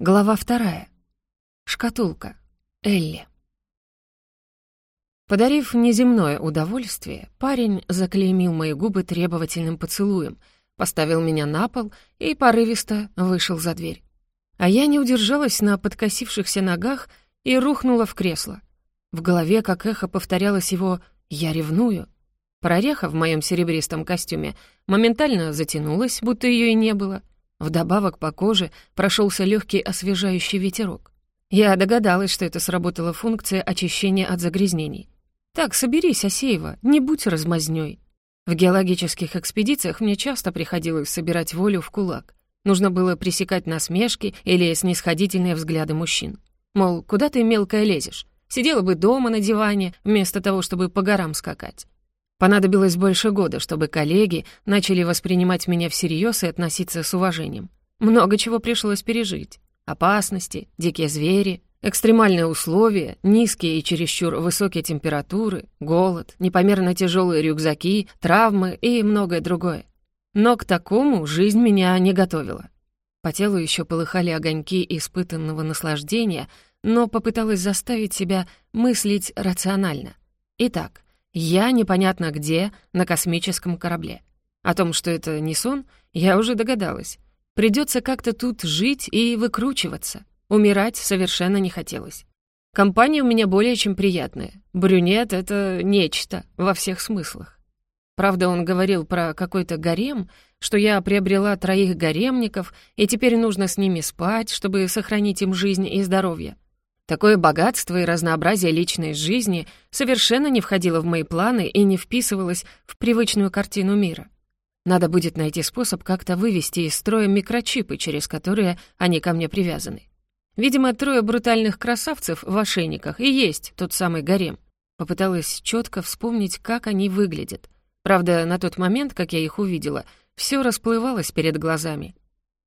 Глава вторая. Шкатулка. Элли. Подарив неземное удовольствие, парень заклеймил мои губы требовательным поцелуем, поставил меня на пол и порывисто вышел за дверь. А я не удержалась на подкосившихся ногах и рухнула в кресло. В голове, как эхо, повторялось его «я ревную». Прореха в моем серебристом костюме моментально затянулась, будто ее и не было — Вдобавок по коже прошелся легкий освежающий ветерок. Я догадалась, что это сработала функция очищения от загрязнений. «Так, соберись, Асеева, не будь размазнёй». В геологических экспедициях мне часто приходилось собирать волю в кулак. Нужно было пресекать насмешки или снисходительные взгляды мужчин. Мол, куда ты мелкая лезешь? Сидела бы дома на диване, вместо того, чтобы по горам скакать. Понадобилось больше года, чтобы коллеги начали воспринимать меня всерьез и относиться с уважением. Много чего пришлось пережить. Опасности, дикие звери, экстремальные условия, низкие и чересчур высокие температуры, голод, непомерно тяжелые рюкзаки, травмы и многое другое. Но к такому жизнь меня не готовила. По телу еще полыхали огоньки испытанного наслаждения, но попыталась заставить себя мыслить рационально. Итак, я непонятно где, на космическом корабле. О том, что это не сон, я уже догадалась. Придется как-то тут жить и выкручиваться. Умирать совершенно не хотелось. Компания у меня более чем приятная. Брюнет — это нечто во всех смыслах. Правда, он говорил про какой-то гарем, что я приобрела троих гаремников, и теперь нужно с ними спать, чтобы сохранить им жизнь и здоровье. Такое богатство и разнообразие личной жизни совершенно не входило в мои планы и не вписывалось в привычную картину мира. Надо будет найти способ как-то вывести из строя микрочипы, через которые они ко мне привязаны. Видимо, трое брутальных красавцев в ошейниках и есть тот самый гарем. Попыталась четко вспомнить, как они выглядят. Правда, на тот момент, как я их увидела, все расплывалось перед глазами.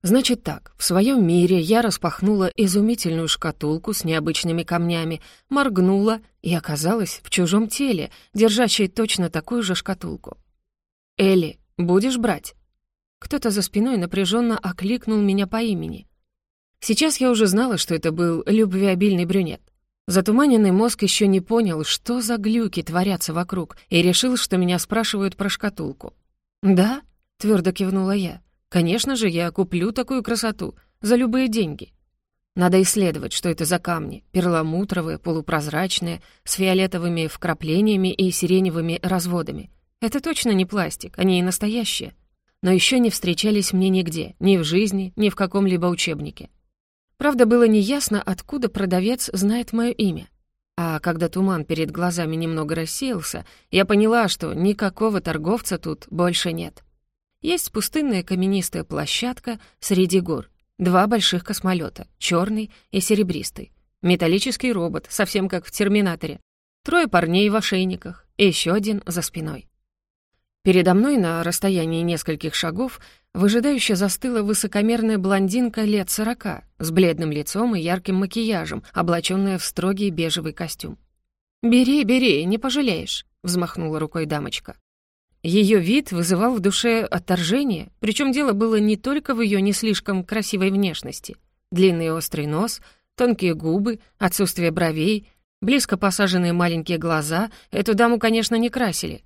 Значит так, в своем мире я распахнула изумительную шкатулку с необычными камнями, моргнула и оказалась в чужом теле, держащей точно такую же шкатулку. «Элли, будешь брать?» Кто-то за спиной напряженно окликнул меня по имени. Сейчас я уже знала, что это был любвеобильный брюнет. Затуманенный мозг еще не понял, что за глюки творятся вокруг, и решил, что меня спрашивают про шкатулку. «Да?» — твердо кивнула я. Конечно же, я куплю такую красоту за любые деньги. Надо исследовать, что это за камни. Перламутровые, полупрозрачные, с фиолетовыми вкраплениями и сиреневыми разводами. Это точно не пластик, они и настоящие. Но еще не встречались мне нигде, ни в жизни, ни в каком-либо учебнике. Правда, было неясно, откуда продавец знает мое имя. А когда туман перед глазами немного рассеялся, я поняла, что никакого торговца тут больше нет. Есть пустынная каменистая площадка среди гор, два больших космолета, черный и серебристый, металлический робот, совсем как в «Терминаторе», трое парней в ошейниках и еще один за спиной. Передо мной на расстоянии нескольких шагов выжидающе застыла высокомерная блондинка лет сорока с бледным лицом и ярким макияжем, облаченная в строгий бежевый костюм. «Бери, бери, не пожалеешь», — взмахнула рукой дамочка. Ее вид вызывал в душе отторжение, причем дело было не только в ее не слишком красивой внешности. Длинный острый нос, тонкие губы, отсутствие бровей, близко посаженные маленькие глаза эту даму, конечно, не красили.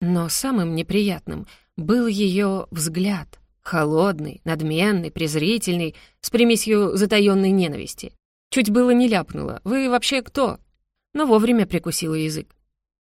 Но самым неприятным был ее взгляд, холодный, надменный, презрительный, с примесью затаённой ненависти. Чуть было не ляпнула «Вы вообще кто?» но вовремя прикусила язык.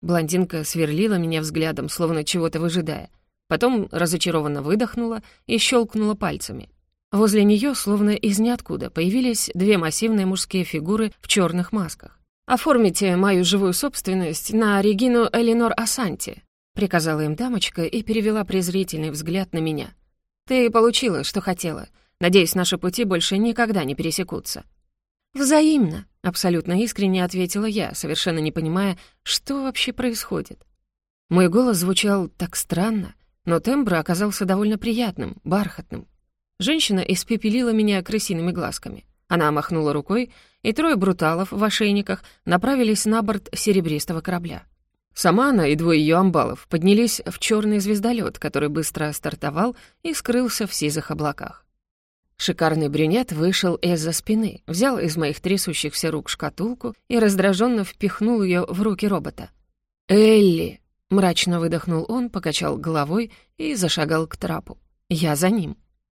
Блондинка сверлила меня взглядом, словно чего-то выжидая. Потом разочарованно выдохнула и щелкнула пальцами. Возле нее, словно из ниоткуда, появились две массивные мужские фигуры в черных масках. «Оформите мою живую собственность на Регину Элинор Асанти», приказала им дамочка и перевела презрительный взгляд на меня. «Ты получила, что хотела. Надеюсь, наши пути больше никогда не пересекутся». «Взаимно», — абсолютно искренне ответила я, совершенно не понимая, что вообще происходит. Мой голос звучал так странно, но тембр оказался довольно приятным, бархатным. Женщина испепелила меня крысиными глазками. Она махнула рукой, и трое бруталов в ошейниках направились на борт серебристого корабля. Сама она и двое ее амбалов поднялись в черный звездолет, который быстро стартовал и скрылся в сизых облаках. Шикарный брюнет вышел из-за спины, взял из моих трясущихся рук шкатулку и раздраженно впихнул ее в руки робота. «Элли!» — мрачно выдохнул он, покачал головой и зашагал к трапу. Я за ним.